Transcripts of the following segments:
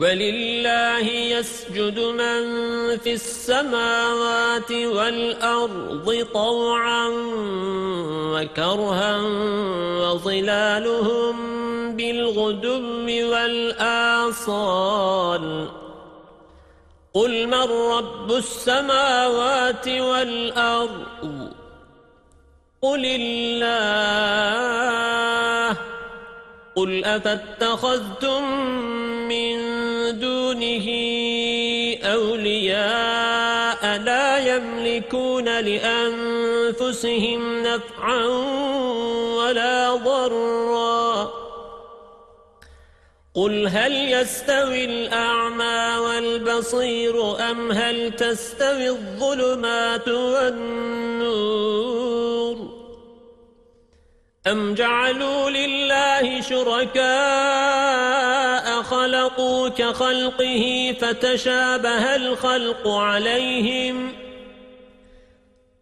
ولله يسجد من في السماوات والأرض طوعا وكرها وظلالهم بالغدم والآصال. قل من رب السماوات والأرض؟ قل الله. قل أفاتخذتم من دونه أولياء لا يملكون لأنفسهم نفعا ولا ضرا. قل هل يستوي الأعمى والبصير أم هل تستوي الظلمات والنور؟ أم جعلوا لله شركاء خلقوا كخلقه فتشابه الخلق عليهم.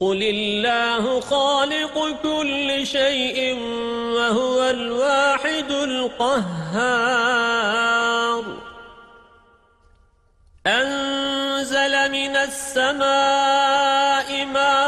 قل الله خالق كل شيء وهو الواحد القهار. أنزل من السماء ماء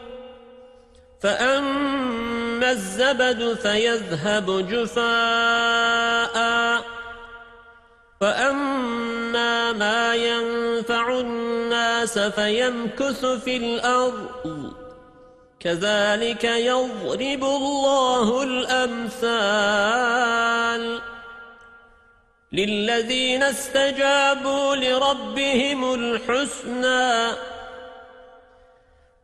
فأما الزبد فيذهب جفاء وأما ما ينفع الناس فيمكث في الأرض كذلك يضرب الله الأمثال للذين استجابوا لربهم الحسنى